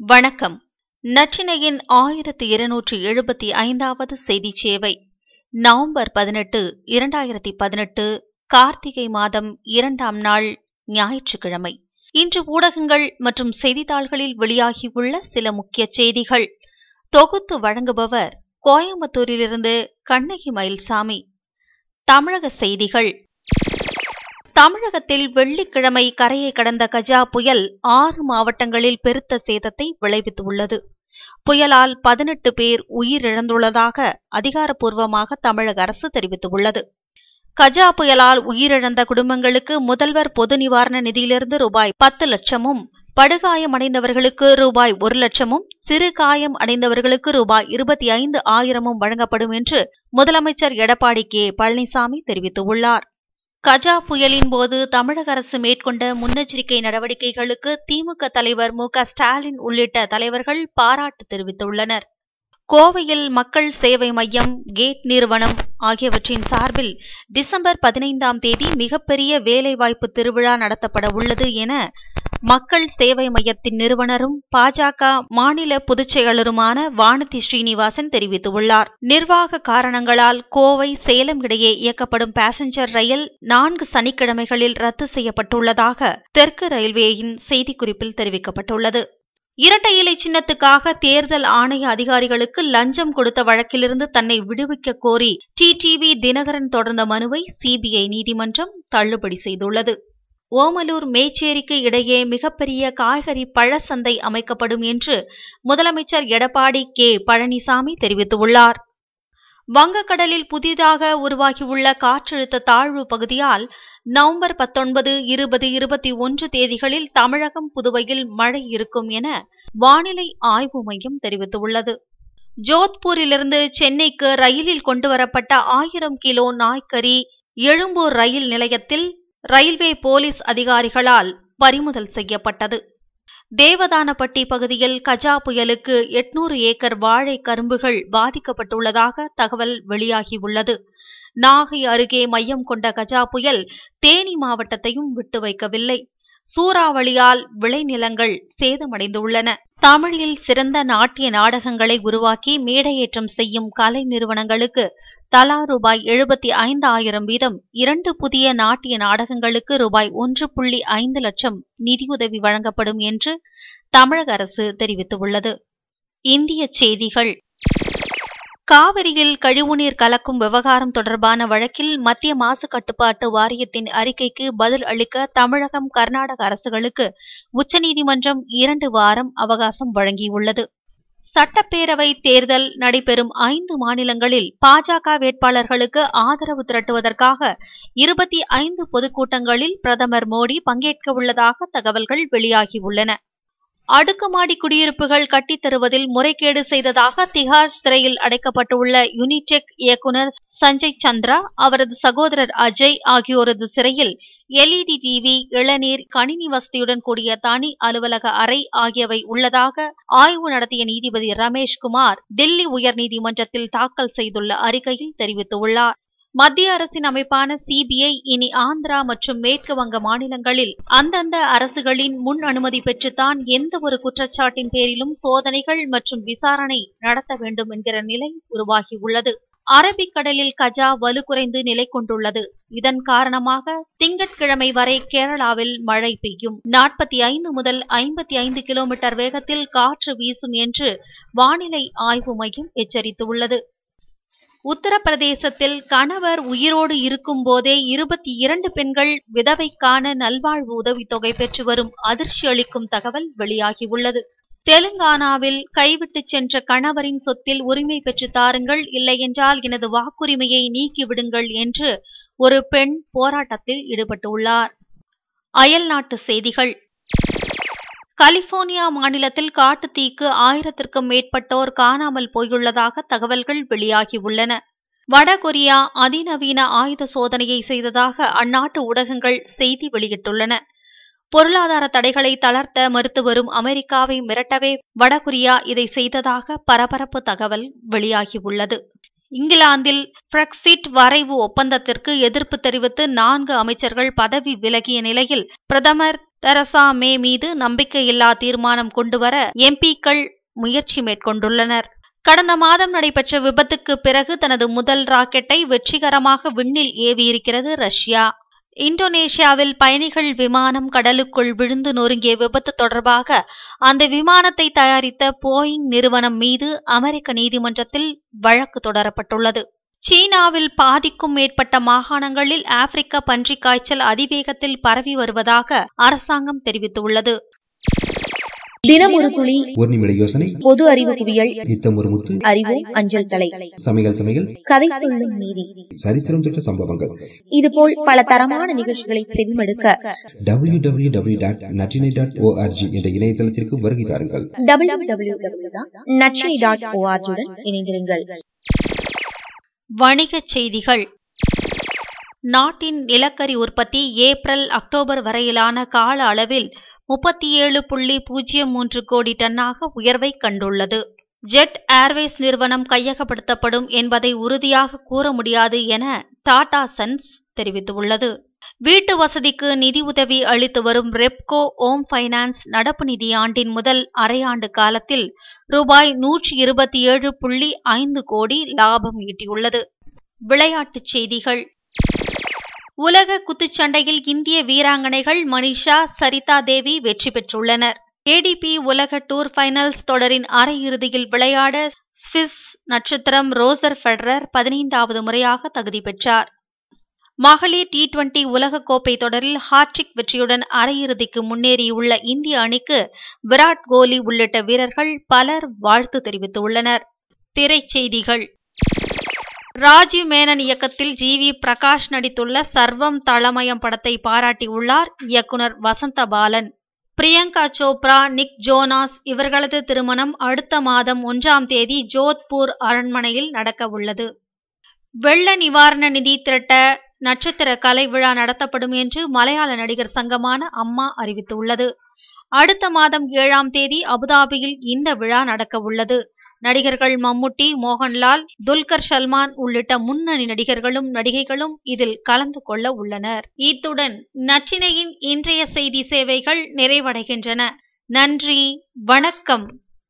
வணக்கம். நற்றினையின் ஆயிரத்தி இருநூற்றி எழுபத்தி ஐந்தாவது செய்தி சேவை நவம்பர் பதினெட்டு இரண்டாயிரத்தி பதினெட்டு கார்த்திகை மாதம் இரண்டாம் நாள் ஞாயிற்றுக்கிழமை. இன்று ஊடகங்கள் மற்றும் செய்தித்தாள்களில் வெளியாகியுள்ள சில முக்கிய செய்திகள். தொகுத்து வழங்குபவர் கோயம்புத்தூரிலிருந்து கண்ணகி மயில்சாமி. தமிழக செய்திகள். தமிழகத்தில் வெள்ளிக்கிழமை கரையை கடந்த கஜா புயல் ஆறு மாவட்டங்களில் பெருத்த சேதத்தை விளைவித்துள்ளது. புயலால் பதினெட்டு பேர் உயிரிழந்துள்ளதாக அதிகாரப்பூர்வமாக தமிழக அரசு தெரிவித்துள்ளது. கஜா புயலால் உயிரிழந்த குடும்பங்களுக்கு முதல்வர் பொது நிவாரண நிதியிலிருந்து ரூபாய் பத்து லட்சமும் படுகாயமடைந்தவர்களுக்கு ரூபாய் ஒரு லட்சமும் சிறு காயம் அடைந்தவர்களுக்கு ரூபாய் இருபத்தி ஐந்து ஆயிரமும் வழங்கப்படும் என்று முதலமைச்சர் எடப்பாடி கே. பழனிசாமி தெரிவித்துள்ளார். கஜா புயலின் போது தமிழக அரசு மேற்கொண்ட முன்னெச்சரிக்கை நடவடிக்கைகளுக்கு திமுக தலைவர் மு ஸ்டாலின் உள்ளிட்ட தலைவர்கள் பாராட்டு தெரிவித்துள்ளனர். கோவையில் மக்கள் சேவை மையம் கேட் நிறுவனம் ஆகியவற்றின் சார்பில் டிசம்பர் பதினைந்தாம் தேதி மிகப்பெரிய வேலைவாய்ப்பு திருவிழா நடத்தப்பட உள்ளது என மக்கள் சேவை மையத்தின் நிறுவனரும் பாஜக மாநில பொதுச் செயலருமான வானதி ஸ்ரீனிவாசன் தெரிவித்துள்ளார். நிர்வாக காரணங்களால் கோவை சேலம் இடையே இயக்கப்படும் பாசஞ்சர் ரயில் நான்கு சனிக்கிழமைகளில் ரத்து செய்யப்பட்டுள்ளதாக தெற்கு ரயில்வேயின் செய்திக்குறிப்பில் தெரிவிக்கப்பட்டுள்ளது. இரட்டை இலை சின்னத்துக்காக தேர்தல் ஆணைய அதிகாரிகளுக்கு லஞ்சம் கொடுத்த வழக்கிலிருந்து தன்னை விடுவிக்க கோரி டிடிவி தினகரன் தொடர்ந்த மனுவை சிபிஐ நீதிமன்றம் தள்ளுபடி செய்துள்ளது. ஓமலூர் மேச்சேரிக்கு இடையே மிகப்பெரிய காய்கறி பழசந்தை அமைக்கப்படும் என்று முதலமைச்சர் எடப்பாடி கே. பழனிசாமி தெரிவித்துள்ளார். வங்கக்கடலில் புதிதாக உருவாகியுள்ள காற்றழுத்த தாழ்வு பகுதியால் நவம்பர் பத்தொன்பது இருபது இருபத்தி ஒன்று தேதிகளில் தமிழகம் புதுவையில் மழை இருக்கும் என வானிலை ஆய்வு மையம் தெரிவித்துள்ளது. ஜோத்பூரிலிருந்து சென்னைக்கு ரயிலில் கொண்டுவரப்பட்ட ஆயிரம் கிலோ நாய்க்கறி எழும்பூர் ரயில் நிலையத்தில் ரயில்வே போலீஸ் அதிகாரிகளால் பறிமுதல் செய்யப்பட்டது. தேவதானப்பட்டி பகுதியில் கஜா புயலுக்கு எட்நூறு ஏக்கர் வாழை கரும்புகள் பாதிக்கப்பட்டுள்ளதாக தகவல் வெளியாகியுள்ளது. நாகை அருகே மையம் கொண்ட கஜா புயல் தேனி மாவட்டத்தையும் விட்டு வைக்கவில்லை. சூறாவளியால் விளைநிலங்கள் சேதமடைந்துள்ளன. தமிழில் சிறந்த நாட்டிய நாடகங்களை உருவாக்கி மேடையேற்றம் செய்யும் கலை நிறுவனங்களுக்கு தலா ரூபாய் எழுபத்தி ஐந்து ஆயிரம் வீதம் இரண்டு புதிய நாட்டிய நாடகங்களுக்கு ரூபாய் ஒன்று புள்ளி ஐந்து லட்சம் நிதியுதவி வழங்கப்படும் என்று தமிழக அரசு தெரிவித்துள்ளது. இந்திய செய்திகள் காவிரியில் கழிவுநீர் கலக்கும் விவகாரம் தொடர்பான வழக்கில் மத்திய மாசு கட்டுப்பாட்டு வாரியத்தின் அறிக்கைக்கு பதில் அளிக்க தமிழகம் கர்நாடக அரசுகளுக்கு உச்சநீதிமன்றம் இரண்டு வாரம் அவகாசம் வழங்கியுள்ளது. சட்டப்பேரவை தேர்தல் நடைபெறும் ஐந்து மாநிலங்களில் பாஜக வேட்பாளர்களுக்கு ஆதரவு திரட்டுவதற்காக இருபத்தி ஐந்து பொதுக்கூட்டங்களில் பிரதமர் மோடி பங்கேற்க உள்ளதாக தகவல்கள் வெளியாகியுள்ளன. அடுக்குமாடி குடியிருப்புகள் கட்டித்தருவதில் முறைகேடு செய்ததாக திகார் சிறையில் அடைக்கப்பட்டுள்ள யுனிடெக் இயக்குநர் சஞ்சய் சந்திரா அவரது சகோதரர் அஜய் ஆகியோரது சிறையில் எல்இடி டிவி இளநீர் கணினி வசதியுடன் கூடிய தனி அலுவலக அறை ஆகியவை உள்ளதாக ஆய்வு நடத்திய நீதிபதி ரமேஷ்குமார் தில்லி உயர்நீதிமன்றத்தில் தாக்கல் செய்துள்ள அறிக்கையில் தெரிவித்துள்ளார். மத்திய அரசின் அமைப்பான சிபிஐ இனி ஆந்திரா மற்றும் மேற்கு வங்க மாநிலங்களில் அந்தந்த அரசுகளின் முன் அனுமதி பெற்றுத்தான் எந்த ஒரு குற்றச்சாட்டின் பேரிலும் சோதனைகள் மற்றும் விசாரணை நடத்த வேண்டும் என்கிற நிலை உருவாகியுள்ளது. அரபிக்கடலில் கஜா வலுக்குறைந்து நிலை கொண்டுள்ளது. இதன் காரணமாக திங்கட்கிழமை வரை கேரளாவில் மழை பெய்யும். நாற்பத்தி ஐந்து முதல் ஐம்பத்தி ஐந்து கிலோமீட்டர் வேகத்தில் காற்று வீசும் என்று வானிலை ஆய்வு மையம் எச்சரித்துள்ளது. உத்தரப்பிரதேசத்தில் கணவர் உயிரோடு இருக்கும் போதே இருபத்தி இரண்டு பெண்கள் விதவைக்கான நல்வாழ்வு உதவித்தொகை பெற்று வரும் அதிர்ச்சி அளிக்கும் தகவல் வெளியாகியுள்ளது. தெலுங்கானாவில் கைவிட்டு சென்ற கணவரின் சொத்தில் உரிமை பெற்று தாருங்கள் இல்லையென்றால் எனது வாக்குரிமையை நீக்கிவிடுங்கள் என்று ஒரு பெண் போராட்டத்தில் ஈடுபட்டுள்ளார். அயல்நாட்டு செய்திகள். கலிபோர்னியா மாநிலத்தில் காட்டுத்தீக்கு ஆயிரத்திற்கும் மேற்பட்டோர் காணாமல் போயுள்ளதாக தகவல்கள் வெளியாகியுள்ளன. வடகொரியா அதிநவீன ஆயுத சோதனையை செய்ததாக அந்நாட்டு ஊடகங்கள் செய்தி வெளியிட்டுள்ளன. பொருளாதார தடைகளை தளர்த்த மறுத்து வரும் அமெரிக்காவை மிரட்டவே வடகொரியா இதை செய்ததாக பரபரப்பு தகவல் வெளியாகியுள்ளது. இங்கிலாந்தில் பிரெக்சிட் வரைவு ஒப்பந்தத்திற்கு எதிர்ப்பு தெரிவித்து நான்கு அமைச்சர்கள் பதவி விலகிய நிலையில் பிரதமர் தெரசா மே மீது நம்பிக்கையில்லா தீர்மானம் கொண்டுவர எம்பிக்கள் முயற்சி மேற்கொண்டுள்ளனர். கடந்த மாதம் நடைபெற்ற விபத்துக்கு பிறகு தனது முதல் ராக்கெட்டை வெற்றிகரமாக விண்ணில் ஏவியிருக்கிறது ரஷ்யா. இந்தோனேஷியாவில் பயணிகள் விமானம் கடலுக்குள் விழுந்து நொறுங்கிய விபத்து தொடர்பாக அந்த விமானத்தை தயாரித்த போயிங் நிறுவனம் மீது அமெரிக்க நீதிமன்றத்தில் வழக்கு தொடரப்பட்டுள்ளது. சீனாவில் பாதிக்கும் மேற்பட்ட மாகாணங்களில் ஆப்பிரிக்க பன்றிக் காய்ச்சல் அதிவேகத்தில் பரவி வருவதாக அரசாங்கம் தெரிவித்துள்ளது. தினம் ஒரு துளி ஒரு நிமிட யோசனை பொது அறிவு குவியல் நித்தம் ஒரு முத்து அறிவோம் அஞ்சல் தலை சமையல் சமையல் கதை சொல்லும் நீதி. சரித்திரம் தொட்ட சம்பவங்கள். இதுபோல் பல தரமான நிகழ்ச்சிகளை செவிமடுக்க W W W dot Natrinai dot ORG என்ற இணையதளத்திற்கு வருகை தாருங்கள். டபிள்யூ டபிள்யூ டபிள்யூ நச்சினி டாட் ஓஆர்ஜியுடன் இணைந்திருங்கள். வணிகச் செய்திகள். நாட்டின் நிலக்கரி உற்பத்தி ஏப்ரல் அக்டோபர் வரையிலான கால அளவில் முப்பத்தி ஏழு புள்ளி பூஜ்ஜியம் மூன்று கோடி டன்னாக உயர்வை கண்டுள்ளது. ஜெட் ஏர்வேஸ் நிறுவனம் கையகப்படுத்தப்படும் என்பதை உறுதியாக கூற முடியாது என டாடா சன்ஸ் தெரிவித்துள்ளது. வீட்டு வசதிக்கு நிதி உதவி அளித்து வரும் ரெப்கோ ஓம் ஃபைனான்ஸ் நடப்பு நிதியாண்டின் முதல் அரையாண்டு காலத்தில் ரூபாய் நூற்றி இருபத்தி ஏழு புள்ளி ஐந்து கோடி லாபம் ஈட்டியுள்ளது. விளையாட்டுச் செய்திகள். உலக குத்துச்சண்டையில் இந்திய வீராங்கனைகள் மனிஷா சரிதா தேவி வெற்றி பெற்றுள்ளனர். ஏடிபி உலக டூர் ஃபைனல்ஸ் தொடரின் அரையிறுதியில் விளையாட ஸ்விஸ் நட்சத்திரம் ரோசர் ஃபெடரர் பதினைந்தாவது முறையாக தகுதி பெற்றார். மகளிர் டி டுவெண்டி உலகக்கோப்பை தொடரில் ஹாட்ரிக் வெற்றியுடன் அரையிறுதிக்கு முன்னேறியுள்ள இந்திய அணிக்கு விராட் கோலி உள்ளிட்ட வீரர்கள் பலர் வாழ்த்து தெரிவித்துள்ளனர். திரைச்செய்திகள். ராஜீவ் மேனன் இயக்கத்தில் ஜி வி பிரகாஷ் நடித்துள்ள சர்வம் தளமயம் படத்தை பாராட்டியுள்ளார் இயக்குனர் வசந்த பாலன். பிரியங்கா சோப்ரா நிக் ஜோனாஸ் இவர்களது திருமணம் அடுத்த மாதம் ஒன்றாம் தேதி ஜோத்பூர் அரண்மனையில் நடக்க உள்ளது வெள்ள நிவாரண நிதி திரட்ட நட்சத்திர கலை விழா நடத்தப்படும் என்று மலையாள நடிகர் சங்கமான அம்மா அறிவித்துள்ளது. அடுத்த மாதம் ஏழாம் தேதி அபுதாபியில் இந்த விழா நடக்க உள்ளது நடிகர்கள் மம்முட்டி மோகன்லால் துல்கர் சல்மான் உள்ளிட்ட முன்னணி நடிகர்களும் நடிகைகளும் இதில் கலந்து கொள்ள உள்ளனர். இத்துடன் நற்றினையின் இன்றைய செய்தி சேவைகள் நிறைவடைகின்றன. நன்றி வணக்கம்.